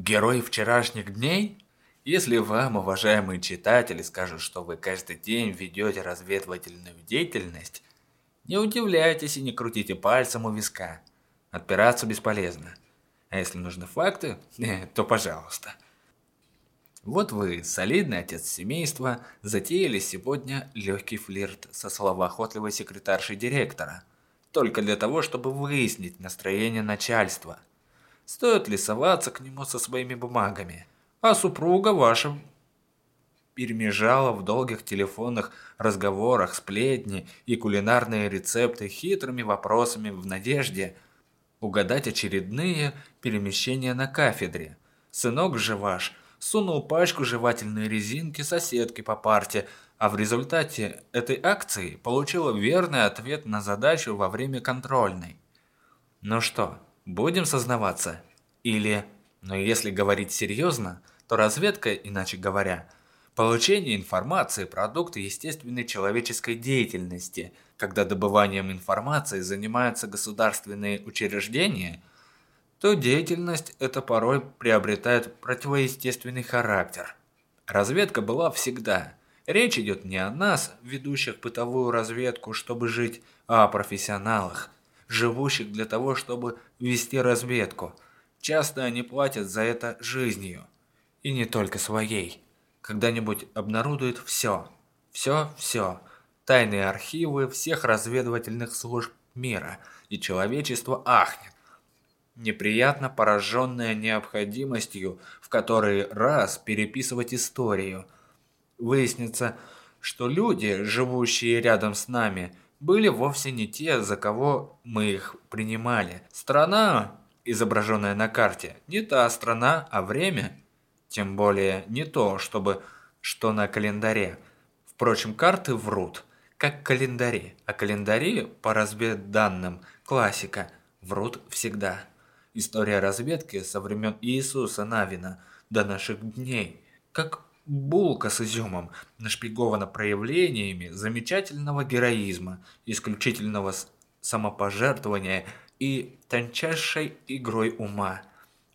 Герой вчерашних дней? Если вам, уважаемые читатели, скажут, что вы каждый день ведете разведывательную деятельность, не удивляйтесь и не крутите пальцем у виска. Отпираться бесполезно. А если нужны факты, то пожалуйста. Вот вы, солидный отец семейства, затеяли сегодня легкий флирт со словоохотливой секретаршей директора. Только для того, чтобы выяснить настроение начальства. Стоит ли соваться к нему со своими бумагами? А супруга ваша перемежала в долгих телефонных разговорах сплетни и кулинарные рецепты хитрыми вопросами в надежде угадать очередные перемещения на кафедре. Сынок же ваш – сунул пачку жевательной резинки соседки по парте, а в результате этой акции получил верный ответ на задачу во время контрольной. Ну что, будем сознаваться? Или, но если говорить серьезно, то разведка, иначе говоря, получение информации – продукт естественной человеческой деятельности, когда добыванием информации занимаются государственные учреждения – то деятельность эта порой приобретает противоестественный характер. Разведка была всегда. Речь идет не о нас, ведущих бытовую разведку, чтобы жить, а о профессионалах, живущих для того, чтобы вести разведку. Часто они платят за это жизнью. И не только своей. Когда-нибудь обнародуют все. Все-все. Тайные архивы всех разведывательных служб мира. И человечество ахнет неприятно пораженная необходимостью в который раз переписывать историю. Выяснится, что люди, живущие рядом с нами, были вовсе не те, за кого мы их принимали. Страна, изображенная на карте, не та страна, а время, тем более не то, чтобы что на календаре. Впрочем, карты врут, как календари, а календари, по разведданным, классика, врут всегда. История разведки со времен Иисуса Навина до наших дней, как булка с изюмом, нашпигована проявлениями замечательного героизма, исключительного самопожертвования и тончайшей игрой ума.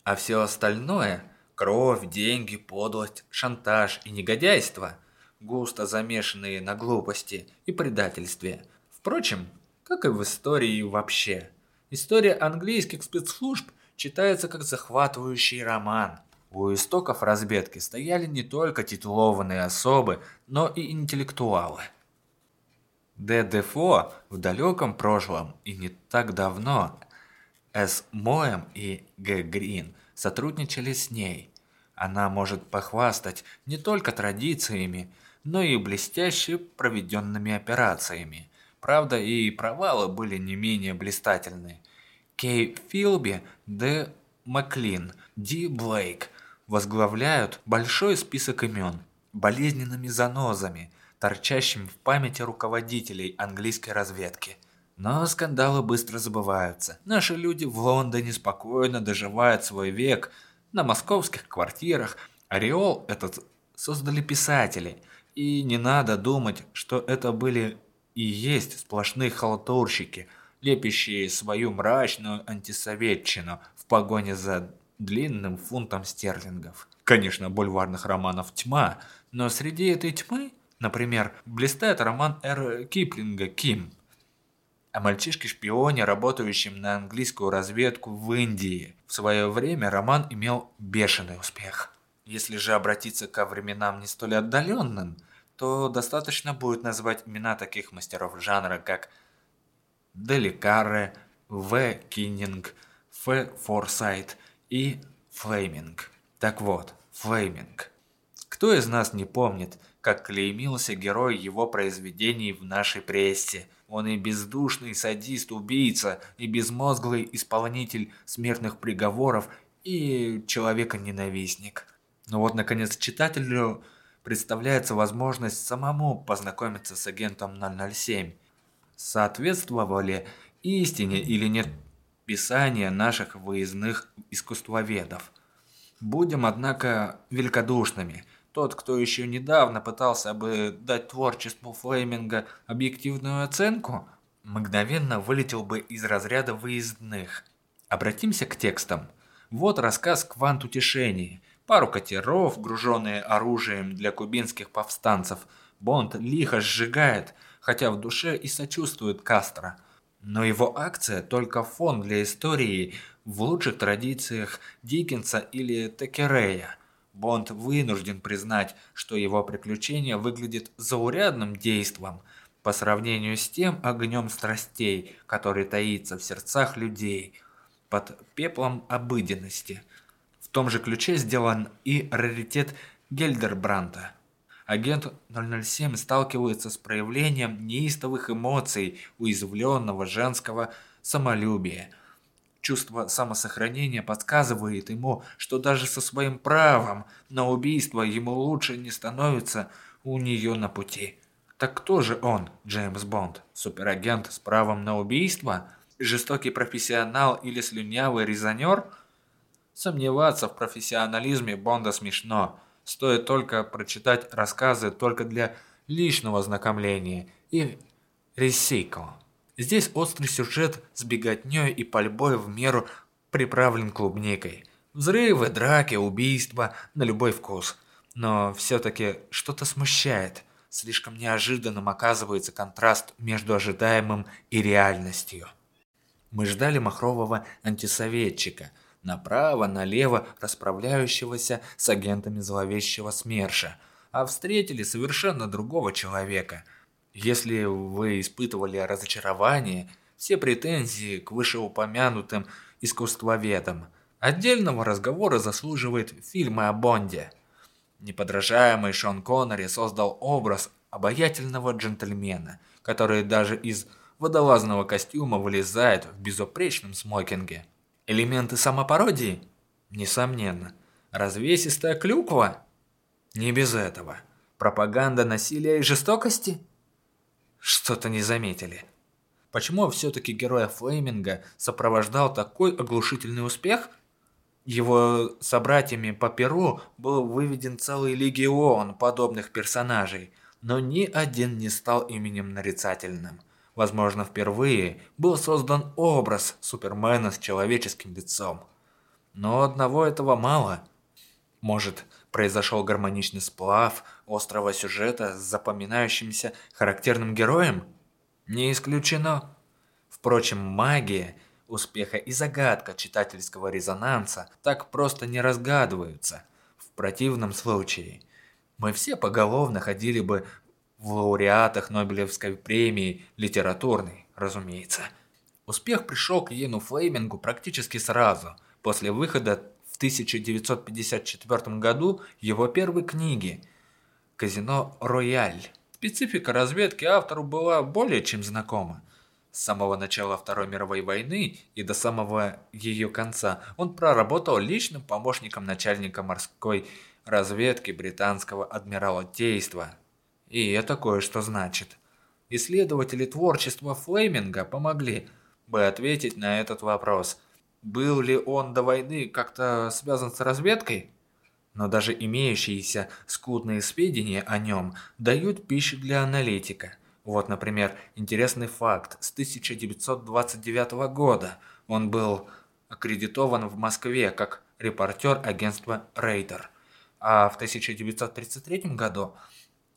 А все остальное – кровь, деньги, подлость, шантаж и негодяйство – густо замешанные на глупости и предательстве. Впрочем, как и в истории вообще – История английских спецслужб читается как захватывающий роман. У истоков разведки стояли не только титулованные особы, но и интеллектуалы. Д. Дефо в далеком прошлом и не так давно С. Моем и Г. Грин сотрудничали с ней. Она может похвастать не только традициями, но и блестяще проведенными операциями. Правда, и провалы были не менее блистательны. Кей Филби, Д. Маклин, Ди Блейк возглавляют большой список имен, болезненными занозами, торчащими в памяти руководителей английской разведки. Но скандалы быстро забываются. Наши люди в Лондоне спокойно доживают свой век на московских квартирах. Ореол этот создали писатели. И не надо думать, что это были и есть сплошные халтурщики, лепящие свою мрачную антисоветчину в погоне за длинным фунтом стерлингов. Конечно, бульварных романов тьма, но среди этой тьмы, например, блистает роман Р. Киплинга «Ким», о мальчишке-шпионе, работающем на английскую разведку в Индии. В свое время роман имел бешеный успех. Если же обратиться ко временам не столь отдаленным – то достаточно будет назвать имена таких мастеров жанра, как Д. Ле Карре, В. Каннинг, Ф. Форсайт и Флеминг. Так вот, Флейминг. Кто из нас не помнит, как клеймился герой его произведений в нашей прессе? Он и бездушный садист-убийца, и безмозглый исполнитель смертных приговоров, и человека-ненавистник. Но вот, наконец, читателю представляется возможность самому познакомиться с агентом 007. Соответствовали истине или нет писания наших выездных искусствоведов. Будем, однако, великодушными. Тот, кто еще недавно пытался бы дать творчеству Флейминга объективную оценку, мгновенно вылетел бы из разряда выездных. Обратимся к текстам. Вот рассказ «Квант утешения». Пару катеров, груженные оружием для кубинских повстанцев, Бонд лихо сжигает, хотя в душе и сочувствует Кастро. Но его акция только фон для истории в лучших традициях Диккенса или Текерея. Бонд вынужден признать, что его приключение выглядит заурядным действом по сравнению с тем огнем страстей, который таится в сердцах людей под пеплом обыденности. В том же ключе сделан и раритет Гельдербранта. Агент 007 сталкивается с проявлением неистовых эмоций уязвленного женского самолюбия – Чувство самосохранения подсказывает ему, что даже со своим правом на убийство ему лучше не становится у нее на пути. Так кто же он, Джеймс Бонд? Суперагент с правом на убийство? Жестокий профессионал или слюнявый резонер? Сомневаться в профессионализме Бонда смешно. Стоит только прочитать рассказы только для личного знакомления и ресикл. Здесь острый сюжет с беготней и пальбой в меру приправлен клубникой. Взрывы, драки, убийства на любой вкус. Но все-таки что-то смущает. Слишком неожиданным оказывается контраст между ожидаемым и реальностью. Мы ждали махрового антисоветчика, направо-налево расправляющегося с агентами зловещего СМЕРШа, а встретили совершенно другого человека – если вы испытывали разочарование, все претензии к вышеупомянутым искусствоведам, отдельного разговора заслуживает фильмы о Бонде. Неподражаемый Шон Коннери создал образ обаятельного джентльмена, который даже из водолазного костюма вылезает в безупречном смокинге. Элементы самопародии? Несомненно. Развесистая клюква? Не без этого. Пропаганда насилия и жестокости? Что-то не заметили. Почему все-таки героя Флейминга сопровождал такой оглушительный успех? Его собратьями по Перу был выведен целый легион подобных персонажей, но ни один не стал именем нарицательным. Возможно, впервые был создан образ Супермена с человеческим лицом. Но одного этого мало. Может, произошел гармоничный сплав острого сюжета с запоминающимся характерным героем? Не исключено. Впрочем, магия, успеха и загадка читательского резонанса так просто не разгадываются. В противном случае мы все поголовно ходили бы в лауреатах Нобелевской премии литературной, разумеется. Успех пришел к Йену Флеймингу практически сразу, после выхода в 1954 году его первой книги «Казино Рояль». Специфика разведки автору была более чем знакома. С самого начала Второй мировой войны и до самого ее конца он проработал личным помощником начальника морской разведки британского адмиралтейства. И это кое-что значит. Исследователи творчества Флейминга помогли бы ответить на этот вопрос – был ли он до войны как-то связан с разведкой? Но даже имеющиеся скудные сведения о нем дают пищу для аналитика. Вот, например, интересный факт. С 1929 года он был аккредитован в Москве как репортер агентства «Рейдер». А в 1933 году,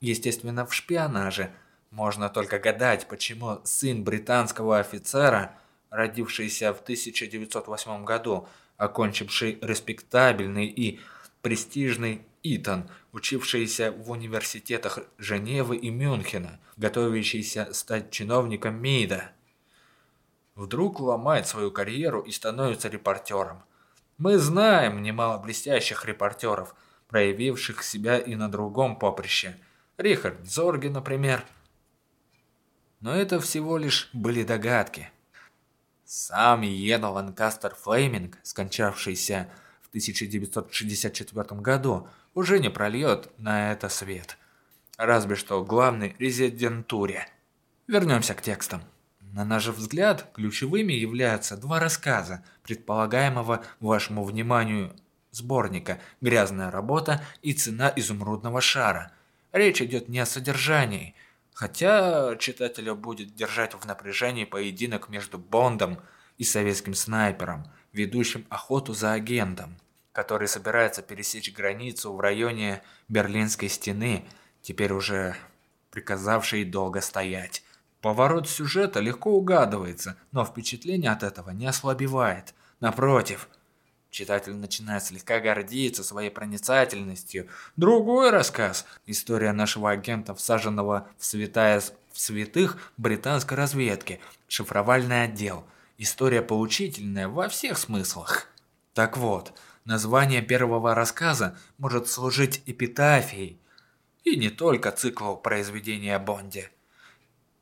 естественно, в шпионаже. Можно только гадать, почему сын британского офицера – родившийся в 1908 году, окончивший респектабельный и престижный Итан, учившийся в университетах Женевы и Мюнхена, готовящийся стать чиновником МИДа. Вдруг ломает свою карьеру и становится репортером. Мы знаем немало блестящих репортеров, проявивших себя и на другом поприще. Рихард Зорги, например. Но это всего лишь были догадки. Сам Йена Ланкастер Флейминг, скончавшийся в 1964 году, уже не прольет на это свет. Разве что главной резидентуре. Вернемся к текстам. На наш взгляд, ключевыми являются два рассказа, предполагаемого вашему вниманию сборника «Грязная работа» и «Цена изумрудного шара». Речь идет не о содержании – Хотя читателя будет держать в напряжении поединок между Бондом и советским снайпером, ведущим охоту за агентом, который собирается пересечь границу в районе Берлинской стены, теперь уже приказавшей долго стоять. Поворот сюжета легко угадывается, но впечатление от этого не ослабевает. Напротив, читатель начинает слегка гордиться своей проницательностью. Другой рассказ – история нашего агента, всаженного в святая в святых британской разведки, шифровальный отдел. История поучительная во всех смыслах. Так вот, название первого рассказа может служить эпитафией, и не только циклу произведения о Бонде.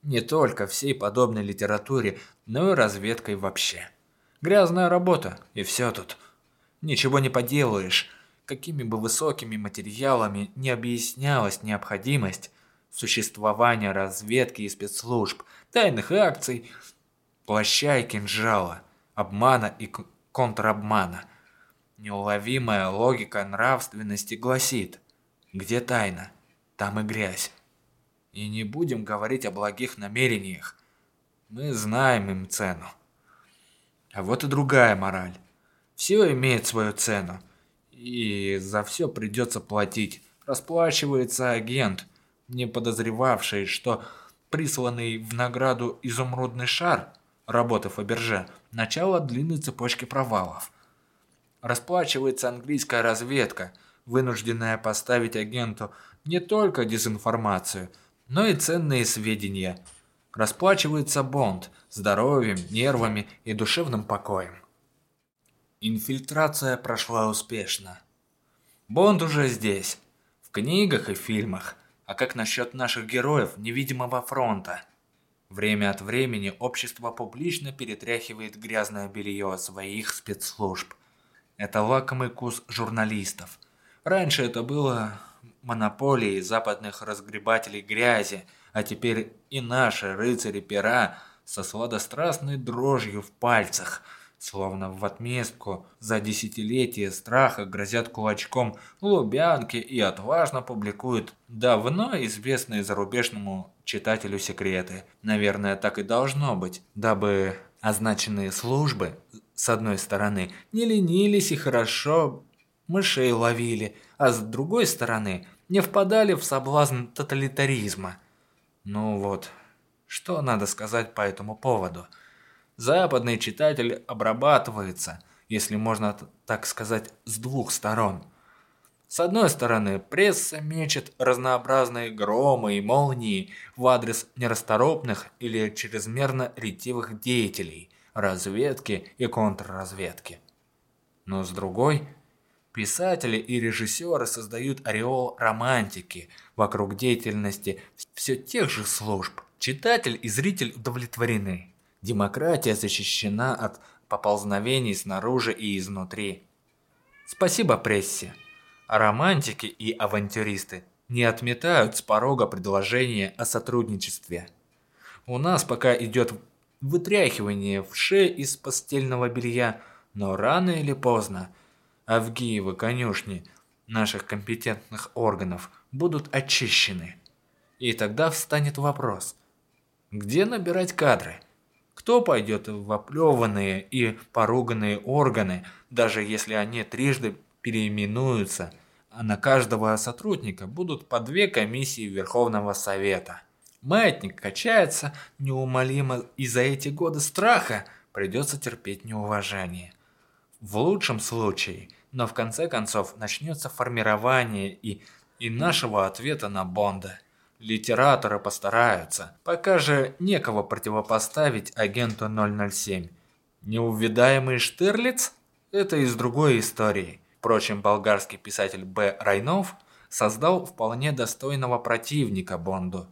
Не только всей подобной литературе, но и разведкой вообще. Грязная работа, и все тут. Ничего не поделаешь. Какими бы высокими материалами не объяснялась необходимость существования разведки и спецслужб, тайных акций, плаща и кинжала, обмана и контрабмана. Неуловимая логика нравственности гласит, где тайна, там и грязь. И не будем говорить о благих намерениях. Мы знаем им цену. А вот и другая мораль. Все имеет свою цену. И за все придется платить. Расплачивается агент, не подозревавший, что присланный в награду изумрудный шар, работы Фаберже, начало длинной цепочки провалов. Расплачивается английская разведка, вынужденная поставить агенту не только дезинформацию – но и ценные сведения. Расплачивается Бонд здоровьем, нервами и душевным покоем. Инфильтрация прошла успешно. Бонд уже здесь, в книгах и фильмах. А как насчет наших героев невидимого фронта? Время от времени общество публично перетряхивает грязное белье своих спецслужб. Это лакомый кус журналистов. Раньше это было монополии западных разгребателей грязи, а теперь и наши рыцари пера со сладострастной дрожью в пальцах, словно в отместку за десятилетия страха грозят кулачком лубянки и отважно публикуют давно известные зарубежному читателю секреты. Наверное, так и должно быть, дабы означенные службы, с одной стороны, не ленились и хорошо мышей ловили, а с другой стороны, не впадали в соблазн тоталитаризма. Ну вот, что надо сказать по этому поводу? Западный читатель обрабатывается, если можно так сказать, с двух сторон. С одной стороны, пресса мечет разнообразные громы и молнии в адрес нерасторопных или чрезмерно ретивых деятелей, разведки и контрразведки. Но с другой – Писатели и режиссеры создают ореол романтики вокруг деятельности все тех же служб. Читатель и зритель удовлетворены. Демократия защищена от поползновений снаружи и изнутри. Спасибо прессе. Романтики и авантюристы не отметают с порога предложения о сотрудничестве. У нас пока идет вытряхивание в шеи из постельного белья, но рано или поздно – Авгиевы конюшни наших компетентных органов будут очищены. И тогда встанет вопрос, где набирать кадры? Кто пойдет в оплеванные и поруганные органы, даже если они трижды переименуются, а на каждого сотрудника будут по две комиссии Верховного Совета? Маятник качается неумолимо, и за эти годы страха придется терпеть неуважение. В лучшем случае но в конце концов начнется формирование и, и нашего ответа на Бонда. Литераторы постараются, пока же некого противопоставить агенту 007. Неувидаемый Штирлиц – это из другой истории. Впрочем, болгарский писатель Б. Райнов создал вполне достойного противника Бонду.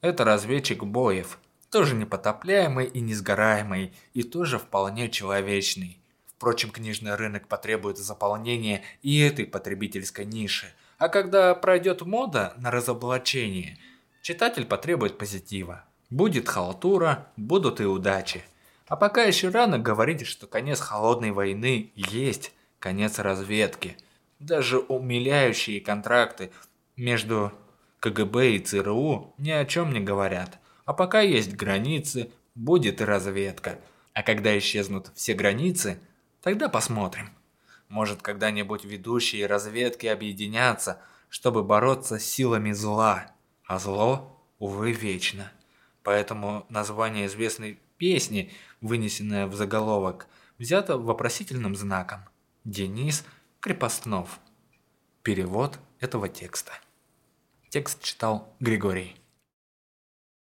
Это разведчик Боев, тоже непотопляемый и несгораемый, и тоже вполне человечный. Впрочем, книжный рынок потребует заполнения и этой потребительской ниши. А когда пройдет мода на разоблачение, читатель потребует позитива. Будет халтура, будут и удачи. А пока еще рано говорить, что конец холодной войны есть конец разведки. Даже умиляющие контракты между КГБ и ЦРУ ни о чем не говорят. А пока есть границы, будет и разведка. А когда исчезнут все границы, Тогда посмотрим. Может, когда-нибудь ведущие разведки объединятся, чтобы бороться с силами зла. А зло, увы, вечно. Поэтому название известной песни, вынесенное в заголовок, взято вопросительным знаком. Денис Крепостнов. Перевод этого текста. Текст читал Григорий.